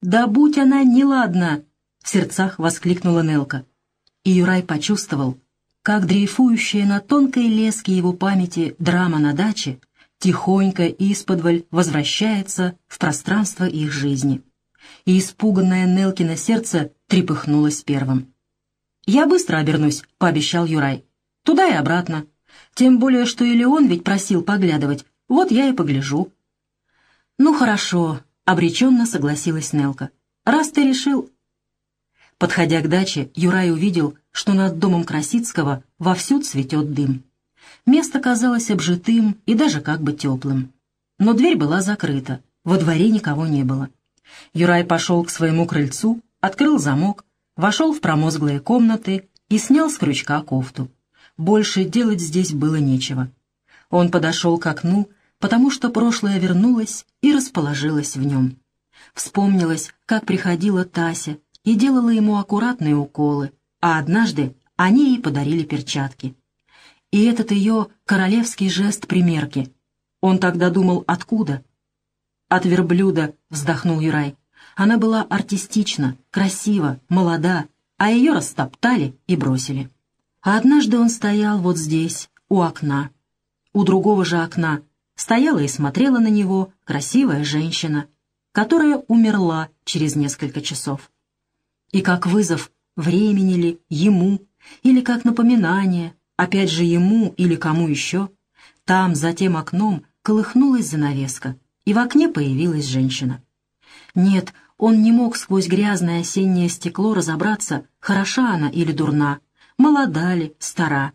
«Да будь она неладна!» — в сердцах воскликнула Нелка. И Юрай почувствовал, как дрейфующая на тонкой леске его памяти драма на даче тихонько исподволь возвращается в пространство их жизни. И испуганное Нелкино сердце трепыхнулось первым. «Я быстро обернусь», — пообещал Юрай. «Туда и обратно. Тем более, что и Леон ведь просил поглядывать. Вот я и погляжу». «Ну хорошо», — обреченно согласилась Нелка. «Раз ты решил...» Подходя к даче, Юрай увидел, что над домом Красицкого вовсю цветет дым. Место казалось обжитым и даже как бы теплым. Но дверь была закрыта, во дворе никого не было. Юрай пошел к своему крыльцу, открыл замок, вошел в промозглые комнаты и снял с крючка кофту. Больше делать здесь было нечего. Он подошел к окну, потому что прошлое вернулось и расположилось в нем. Вспомнилось, как приходила Тася и делала ему аккуратные уколы, а однажды они ей подарили перчатки. И этот ее королевский жест примерки. Он тогда думал, откуда? От верблюда, вздохнул Юрай. Она была артистична, красива, молода, а ее растоптали и бросили. А однажды он стоял вот здесь, у окна. У другого же окна стояла и смотрела на него красивая женщина, которая умерла через несколько часов. И как вызов времени ли, ему, или как напоминание, опять же ему или кому еще, там, за тем окном, колыхнулась занавеска, и в окне появилась женщина. Нет, он не мог сквозь грязное осеннее стекло разобраться, хороша она или дурна, молода ли, стара.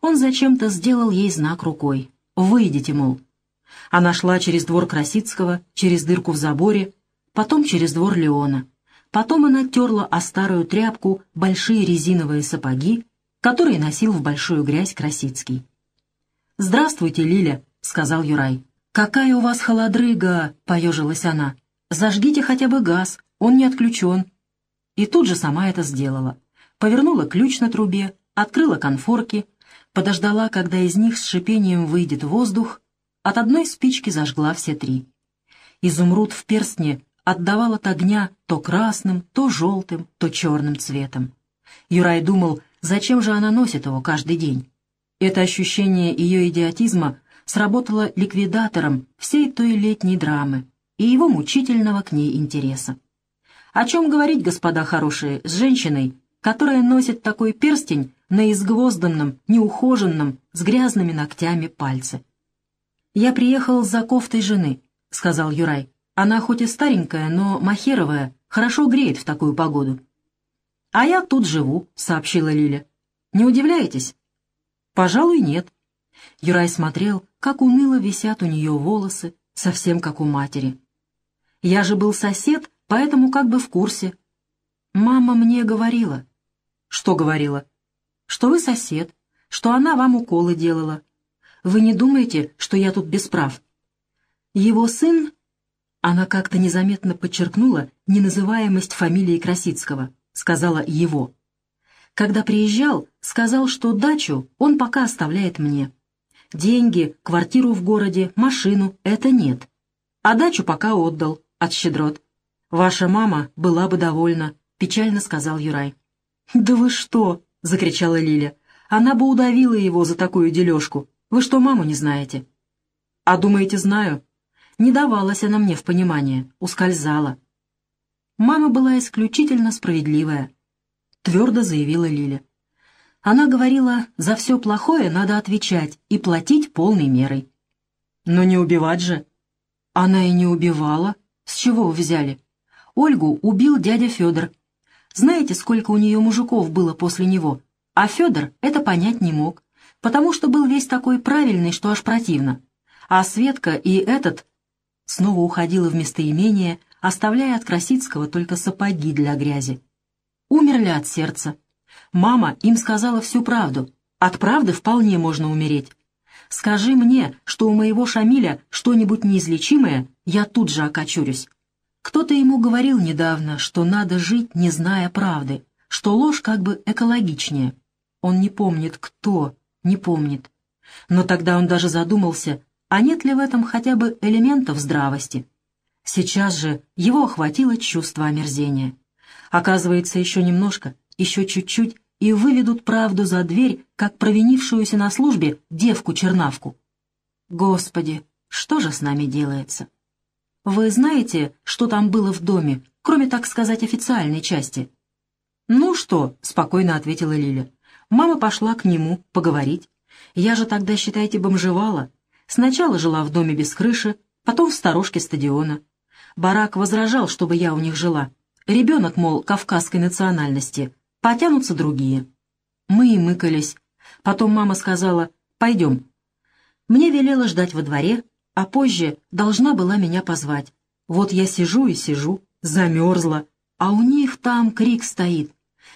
Он зачем-то сделал ей знак рукой. «Выйдите, мол». Она шла через двор Красицкого, через дырку в заборе, потом через двор Леона. Потом она терла о старую тряпку большие резиновые сапоги, которые носил в большую грязь Красицкий. «Здравствуйте, Лиля», — сказал Юрай. «Какая у вас холодрыга!» — поежилась она. Зажгите хотя бы газ, он не отключен». И тут же сама это сделала. Повернула ключ на трубе, открыла конфорки, подождала, когда из них с шипением выйдет воздух, от одной спички зажгла все три. Изумруд в перстне отдавал от огня то красным, то желтым, то черным цветом. Юрай думал, зачем же она носит его каждый день. Это ощущение ее идиотизма сработало ликвидатором всей той летней драмы, и его мучительного к ней интереса. О чем говорить, господа хорошие, с женщиной, которая носит такой перстень на изгвозданном, неухоженном, с грязными ногтями пальце? «Я приехал за кофтой жены», — сказал Юрай. «Она хоть и старенькая, но махеровая, хорошо греет в такую погоду». «А я тут живу», — сообщила Лиля. «Не удивляетесь?» «Пожалуй, нет». Юрай смотрел, как уныло висят у нее волосы, совсем как у матери. Я же был сосед, поэтому как бы в курсе. Мама мне говорила. Что говорила? Что вы сосед, что она вам уколы делала. Вы не думаете, что я тут без прав? Его сын... Она как-то незаметно подчеркнула неназываемость фамилии Красицкого, сказала «его». Когда приезжал, сказал, что дачу он пока оставляет мне. Деньги, квартиру в городе, машину — это нет. А дачу пока отдал, от щедрот. «Ваша мама была бы довольна», — печально сказал Юрай. «Да вы что?» — закричала Лиля. «Она бы удавила его за такую дележку. Вы что, маму не знаете?» «А думаете, знаю?» Не давалась она мне в понимание, ускользала. Мама была исключительно справедливая, твердо заявила Лиля. Она говорила, за все плохое надо отвечать и платить полной мерой. Но не убивать же. Она и не убивала, с чего вы взяли? Ольгу убил дядя Федор. Знаете, сколько у нее мужиков было после него? А Федор это понять не мог, потому что был весь такой правильный, что аж противно. А Светка и этот снова уходила в местоимение, оставляя от Красицкого только сапоги для грязи. Умерли от сердца. Мама им сказала всю правду. От правды вполне можно умереть. Скажи мне, что у моего Шамиля что-нибудь неизлечимое, я тут же окочурюсь. Кто-то ему говорил недавно, что надо жить, не зная правды, что ложь как бы экологичнее. Он не помнит, кто, не помнит. Но тогда он даже задумался, а нет ли в этом хотя бы элементов здравости. Сейчас же его охватило чувство омерзения. Оказывается, еще немножко, еще чуть-чуть, и выведут правду за дверь, как провинившуюся на службе девку-чернавку. Господи, что же с нами делается? Вы знаете, что там было в доме, кроме, так сказать, официальной части? Ну что, спокойно ответила Лиля. Мама пошла к нему поговорить. Я же тогда, считайте, бомжевала. Сначала жила в доме без крыши, потом в сторожке стадиона. Барак возражал, чтобы я у них жила. Ребенок, мол, кавказской национальности. Потянутся другие. Мы и мыкались. Потом мама сказала «пойдем». Мне велела ждать во дворе, а позже должна была меня позвать. Вот я сижу и сижу, замерзла, а у них там крик стоит.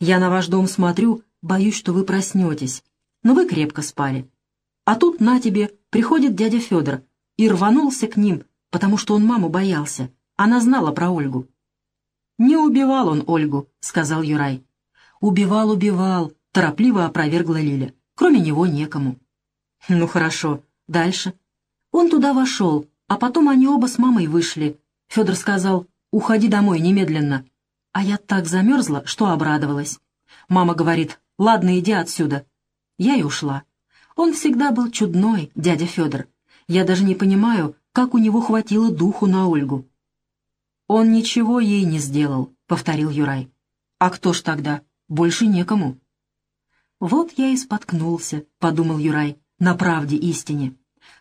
Я на ваш дом смотрю, боюсь, что вы проснетесь. Но вы крепко спали. А тут на тебе приходит дядя Федор и рванулся к ним, потому что он маму боялся. Она знала про Ольгу. «Не убивал он Ольгу», — сказал Юрай. «Убивал, убивал», — торопливо опровергла Лиля. «Кроме него некому». «Ну хорошо. Дальше». Он туда вошел, а потом они оба с мамой вышли. Федор сказал, «Уходи домой немедленно». А я так замерзла, что обрадовалась. Мама говорит, «Ладно, иди отсюда». Я и ушла. Он всегда был чудной, дядя Федор. Я даже не понимаю, как у него хватило духу на Ольгу. «Он ничего ей не сделал», — повторил Юрай. «А кто ж тогда? Больше некому». «Вот я и споткнулся», — подумал Юрай, — «на правде истине.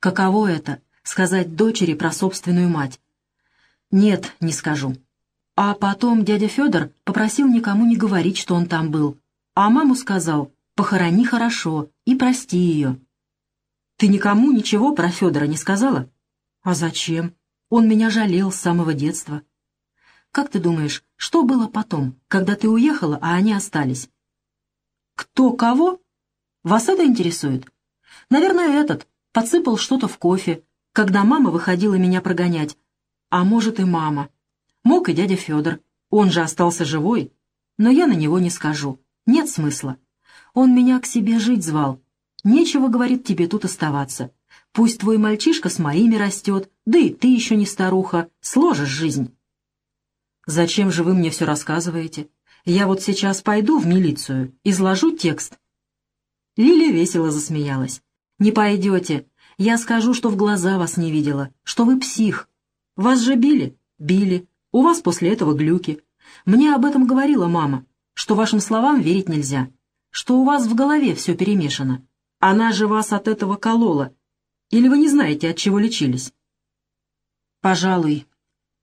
Каково это — сказать дочери про собственную мать?» «Нет, не скажу». А потом дядя Федор попросил никому не говорить, что он там был, а маму сказал «похорони хорошо и прости ее». «Ты никому ничего про Федора не сказала?» «А зачем? Он меня жалел с самого детства». «Как ты думаешь, что было потом, когда ты уехала, а они остались?» «Кто кого? Вас это интересует?» «Наверное, этот подсыпал что-то в кофе, когда мама выходила меня прогонять. А может, и мама. Мог и дядя Федор. Он же остался живой. Но я на него не скажу. Нет смысла. Он меня к себе жить звал. Нечего, говорит, тебе тут оставаться. Пусть твой мальчишка с моими растет, да и ты еще не старуха, сложишь жизнь. Зачем же вы мне все рассказываете? Я вот сейчас пойду в милицию, изложу текст. Лиля весело засмеялась. Не пойдете. Я скажу, что в глаза вас не видела, что вы псих. Вас же били? Били. У вас после этого глюки. Мне об этом говорила мама, что вашим словам верить нельзя, что у вас в голове все перемешано. Она же вас от этого колола. Или вы не знаете, от чего лечились? Пожалуй.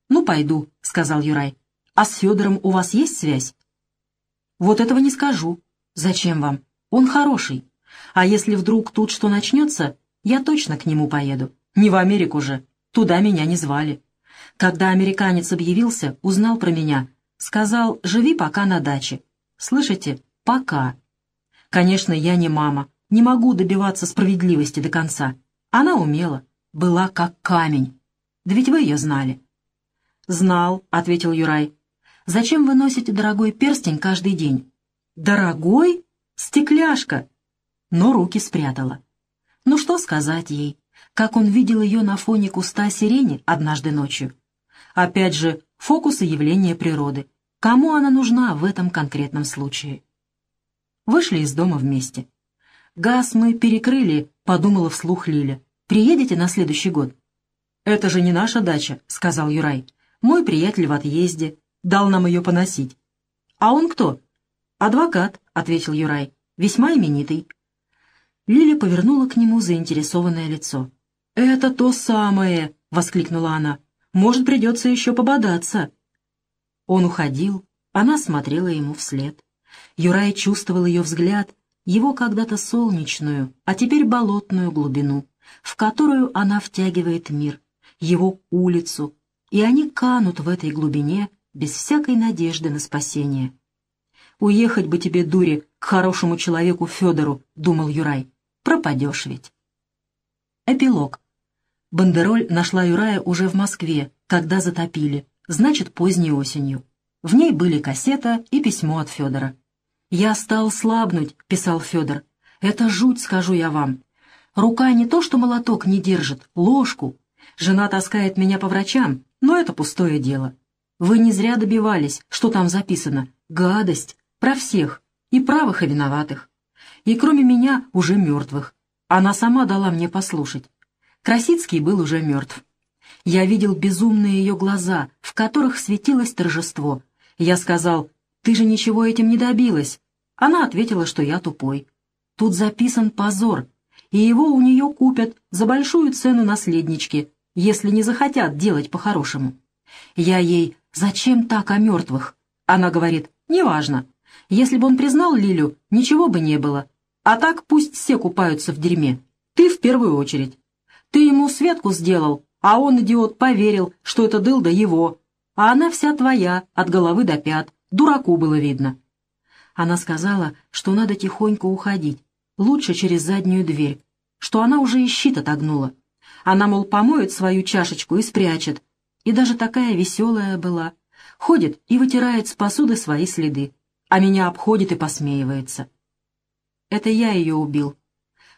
Ну, пойду, — сказал Юрай. А с Федором у вас есть связь? Вот этого не скажу. Зачем вам? Он хороший. А если вдруг тут что начнется, я точно к нему поеду. Не в Америку же. Туда меня не звали. Когда американец объявился, узнал про меня. Сказал, живи пока на даче. Слышите? Пока. Конечно, я не мама. Не могу добиваться справедливости до конца. Она умела. Была как камень. Да ведь вы ее знали. «Знал», — ответил Юрай. «Зачем вы носите дорогой перстень каждый день?» «Дорогой? Стекляшка!» Но руки спрятала. Ну что сказать ей? Как он видел ее на фоне куста сирени однажды ночью. Опять же, фокусы явления природы. Кому она нужна в этом конкретном случае? Вышли из дома вместе. «Газ мы перекрыли», — подумала вслух Лиля. «Приедете на следующий год?» «Это же не наша дача», — сказал Юрай. «Мой приятель в отъезде. Дал нам ее поносить». «А он кто?» «Адвокат», — ответил Юрай. «Весьма именитый». Лиля повернула к нему заинтересованное лицо. «Это то самое!» — воскликнула она. «Может, придется еще пободаться!» Он уходил, она смотрела ему вслед. Юрай чувствовал ее взгляд, его когда-то солнечную, а теперь болотную глубину, в которую она втягивает мир, его улицу, и они канут в этой глубине без всякой надежды на спасение. «Уехать бы тебе, дури, к хорошему человеку Федору», — думал Юрай. «Пропадешь ведь». Эпилог. Бандероль нашла Юрая уже в Москве, когда затопили, значит, поздней осенью. В ней были кассета и письмо от Федора. «Я стал слабнуть», — писал Федор. «Это жуть, скажу я вам. Рука не то что молоток не держит, ложку. Жена таскает меня по врачам, Но это пустое дело. Вы не зря добивались, что там записано. Гадость. Про всех. И правых, и виноватых. И кроме меня уже мертвых. Она сама дала мне послушать. Красицкий был уже мертв. Я видел безумные ее глаза, в которых светилось торжество. Я сказал, «Ты же ничего этим не добилась». Она ответила, что я тупой. Тут записан позор, и его у нее купят за большую цену наследнички, если не захотят делать по-хорошему. Я ей «Зачем так о мертвых?» Она говорит «Неважно. Если бы он признал Лилю, ничего бы не было. А так пусть все купаются в дерьме. Ты в первую очередь. Ты ему Светку сделал, а он, идиот, поверил, что это дылда его. А она вся твоя, от головы до пят. Дураку было видно». Она сказала, что надо тихонько уходить, лучше через заднюю дверь, что она уже и щит отогнула. Она, мол, помоет свою чашечку и спрячет. И даже такая веселая была. Ходит и вытирает с посуды свои следы, а меня обходит и посмеивается. Это я ее убил.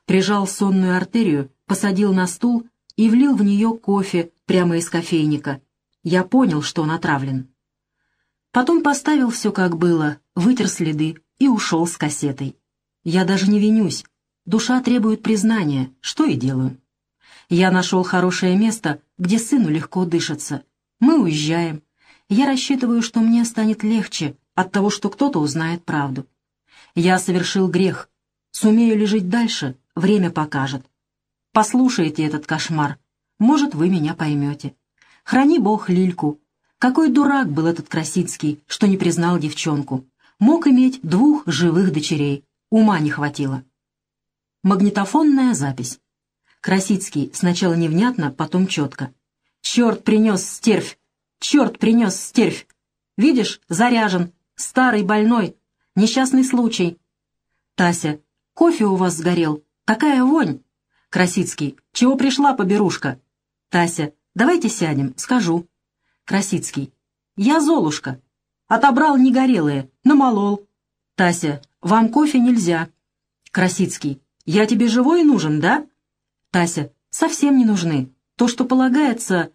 Прижал сонную артерию, посадил на стул и влил в нее кофе прямо из кофейника. Я понял, что он отравлен. Потом поставил все как было, вытер следы и ушел с кассетой. Я даже не винюсь. Душа требует признания, что и делаю. Я нашел хорошее место, где сыну легко дышится. Мы уезжаем. Я рассчитываю, что мне станет легче от того, что кто-то узнает правду. Я совершил грех. Сумею ли жить дальше, время покажет. Послушайте этот кошмар. Может, вы меня поймете. Храни Бог Лильку. Какой дурак был этот Красицкий, что не признал девчонку. Мог иметь двух живых дочерей. Ума не хватило. Магнитофонная запись. Красицкий сначала невнятно, потом четко. «Черт принес стервь! Черт принес стервь! Видишь, заряжен, старый, больной, несчастный случай. Тася, кофе у вас сгорел, такая вонь!» Красицкий, «Чего пришла поберушка?» Тася, «Давайте сядем, скажу». Красицкий, «Я Золушка. Отобрал негорелые, намолол». Тася, «Вам кофе нельзя». Красицкий. «Я тебе живой нужен, да?» Тася. «Совсем не нужны. То, что полагается...»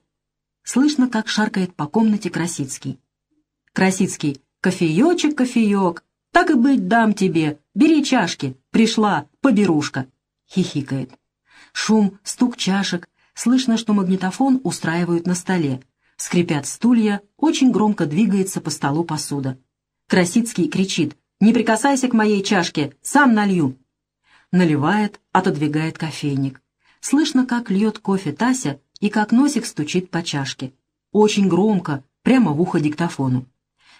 Слышно, как шаркает по комнате Красицкий. Красицкий. «Кофеечек, кофеек. Так и быть, дам тебе. Бери чашки. Пришла, поберушка». Хихикает. Шум, стук чашек. Слышно, что магнитофон устраивают на столе. Скрипят стулья, очень громко двигается по столу посуда. Красицкий кричит «Не прикасайся к моей чашке, сам налью!» Наливает, отодвигает кофейник. Слышно, как льет кофе Тася и как носик стучит по чашке. Очень громко, прямо в ухо диктофону.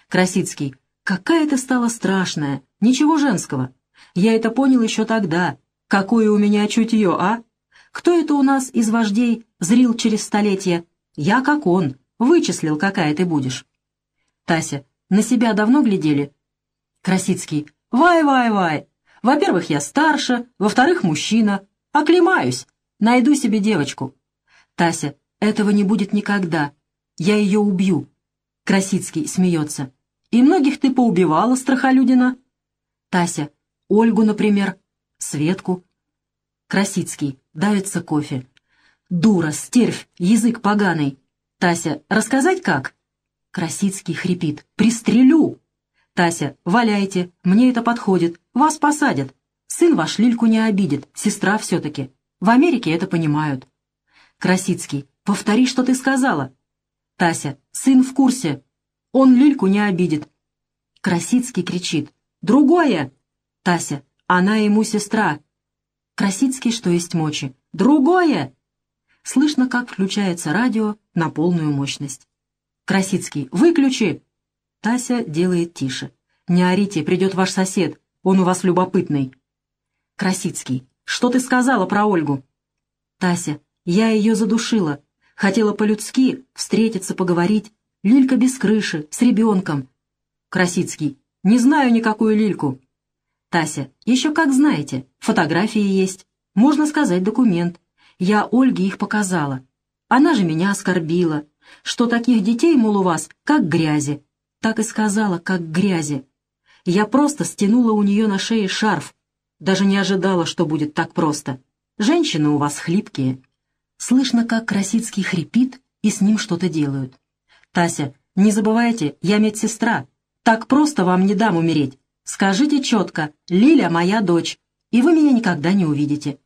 Красицкий. «Какая ты стала страшная! Ничего женского! Я это понял еще тогда. Какое у меня чутье, а? Кто это у нас из вождей зрил через столетия? Я как он. Вычислил, какая ты будешь». Тася. «На себя давно глядели?» Красицкий. «Вай-вай-вай! Во-первых, я старше, во-вторых, мужчина. Оклемаюсь. Найду себе девочку». Тася. «Этого не будет никогда. Я ее убью». Красицкий смеется. «И многих ты поубивала, страхолюдина?» Тася. «Ольгу, например. Светку». Красицкий. Давится кофе. «Дура, стервь, язык поганый». Тася. «Рассказать как?» Красицкий хрипит. «Пристрелю!» «Тася, валяйте, мне это подходит, вас посадят. Сын ваш Лильку не обидит, сестра все-таки. В Америке это понимают». Красицкий, «Повтори, что ты сказала». Тася, «Сын в курсе. Он Лильку не обидит». Красицкий кричит, «Другое!» Тася, «Она ему сестра». Красицкий, что есть мочи, «Другое!» Слышно, как включается радио на полную мощность. Красицкий, «Выключи!» Тася делает тише. «Не орите, придет ваш сосед, он у вас любопытный». Красицкий. «Что ты сказала про Ольгу?» Тася. «Я ее задушила. Хотела по-людски встретиться, поговорить. Лилька без крыши, с ребенком». Красицкий. «Не знаю никакую Лильку». Тася. «Еще как знаете. Фотографии есть. Можно сказать, документ. Я Ольге их показала. Она же меня оскорбила. Что таких детей, мол, у вас, как грязи. Так и сказала, как грязи. Я просто стянула у нее на шее шарф. Даже не ожидала, что будет так просто. Женщины у вас хлипкие. Слышно, как Красицкий хрипит, и с ним что-то делают. Тася, не забывайте, я медсестра. Так просто вам не дам умереть. Скажите четко, Лиля моя дочь, и вы меня никогда не увидите.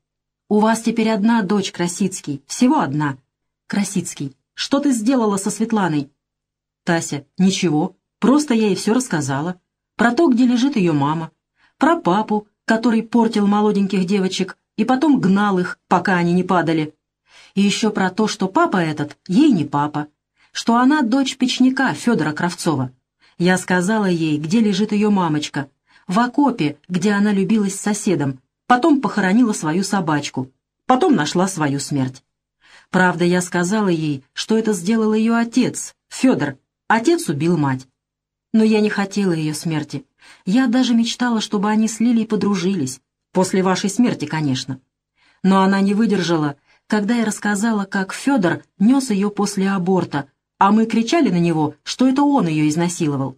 У вас теперь одна дочь, Красицкий, всего одна. Красицкий, что ты сделала со Светланой? Тася, ничего, просто я ей все рассказала. Про то, где лежит ее мама. Про папу, который портил молоденьких девочек и потом гнал их, пока они не падали. И еще про то, что папа этот ей не папа, что она дочь печника Федора Кравцова. Я сказала ей, где лежит ее мамочка, в окопе, где она любилась с соседом, потом похоронила свою собачку, потом нашла свою смерть. Правда, я сказала ей, что это сделал ее отец, Федор. Отец убил мать. Но я не хотела ее смерти. Я даже мечтала, чтобы они с Лилей подружились. После вашей смерти, конечно. Но она не выдержала, когда я рассказала, как Федор нес ее после аборта, а мы кричали на него, что это он ее изнасиловал.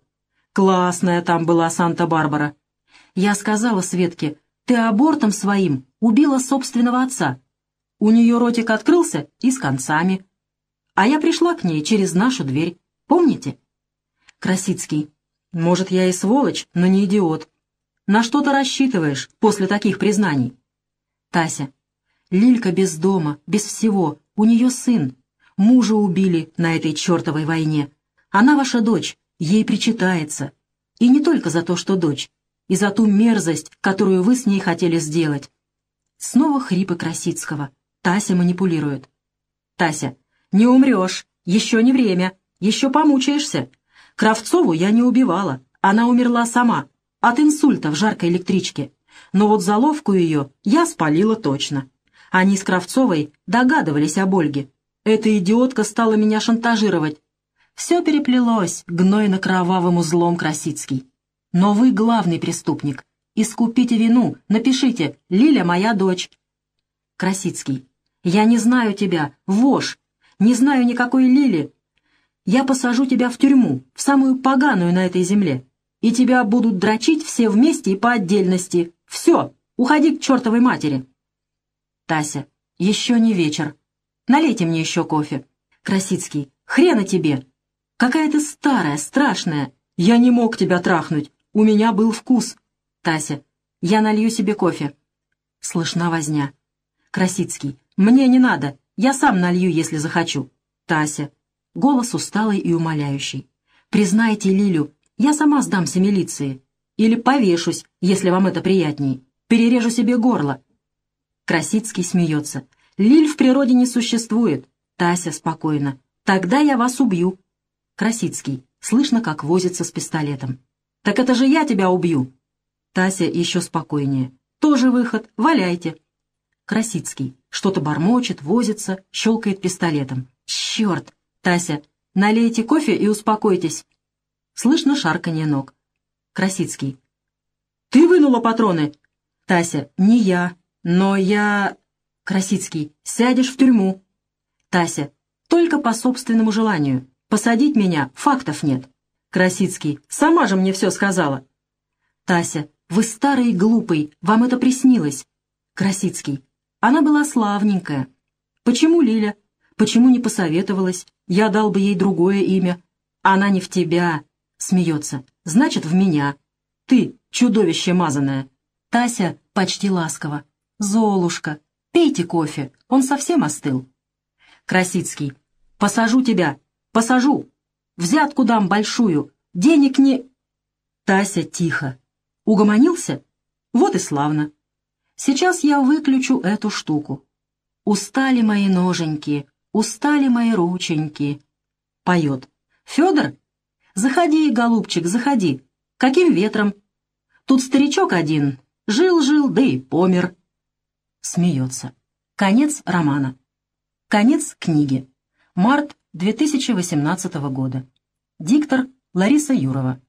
Классная там была Санта-Барбара. Я сказала Светке, ты абортом своим убила собственного отца. У нее ротик открылся и с концами. А я пришла к ней через нашу дверь. Помните? Красицкий. Может, я и сволочь, но не идиот. На что ты рассчитываешь после таких признаний? Тася. Лилька без дома, без всего. У нее сын. Мужа убили на этой чертовой войне. Она ваша дочь, ей причитается. И не только за то, что дочь, и за ту мерзость, которую вы с ней хотели сделать. Снова хрипы Красицкого. Тася манипулирует. Тася. «Не умрешь. Еще не время. Еще помучаешься. Кравцову я не убивала. Она умерла сама. От инсульта в жаркой электричке. Но вот заловку ее я спалила точно. Они с Кравцовой догадывались об Ольге. Эта идиотка стала меня шантажировать. Все переплелось гнойно-кровавым узлом Красицкий. Но вы главный преступник. Искупите вину, напишите «Лиля моя дочь». Красицкий. Я не знаю тебя, вошь. Не знаю никакой Лили. Я посажу тебя в тюрьму, в самую поганую на этой земле. И тебя будут дрочить все вместе и по отдельности. Все, уходи к чертовой матери. Тася. Еще не вечер. Налейте мне еще кофе. Красицкий. Хрена тебе. Какая ты старая, страшная. Я не мог тебя трахнуть. У меня был вкус. Тася. Я налью себе кофе. Слышна возня. Красицкий. Мне не надо. Я сам налью, если захочу. Тася. Голос усталый и умоляющий. Признайте Лилю. Я сама сдамся милиции. Или повешусь, если вам это приятней. Перережу себе горло. Красицкий смеется. Лиль в природе не существует. Тася спокойно. Тогда я вас убью. Красицкий. Слышно, как возится с пистолетом. «Так это же я тебя убью!» Тася еще спокойнее. «Тоже выход, валяйте!» Красицкий. Что-то бормочет, возится, щелкает пистолетом. «Черт! Тася, налейте кофе и успокойтесь!» Слышно шарканье ног. Красицкий. «Ты вынула патроны!» Тася. «Не я, но я...» Красицкий. «Сядешь в тюрьму!» Тася. «Только по собственному желанию. Посадить меня фактов нет». Красицкий. «Сама же мне все сказала». Тася. «Вы старый и глупый, вам это приснилось». Красицкий. «Она была славненькая. Почему Лиля? Почему не посоветовалась? Я дал бы ей другое имя. Она не в тебя». Смеется. «Значит, в меня. Ты, чудовище мазаное». Тася почти ласково. «Золушка, пейте кофе, он совсем остыл». Красицкий. «Посажу тебя, посажу, Взятку дам большую. Денег не...» Тася тихо. «Угомонился? Вот и славно. Сейчас я выключу эту штуку. Устали мои ноженьки, устали мои рученьки». Поет. «Федор? Заходи, голубчик, заходи. Каким ветром? Тут старичок один. Жил-жил, да и помер». Смеется. Конец романа. Конец книги. Март 2018 года. Диктор Лариса Юрова.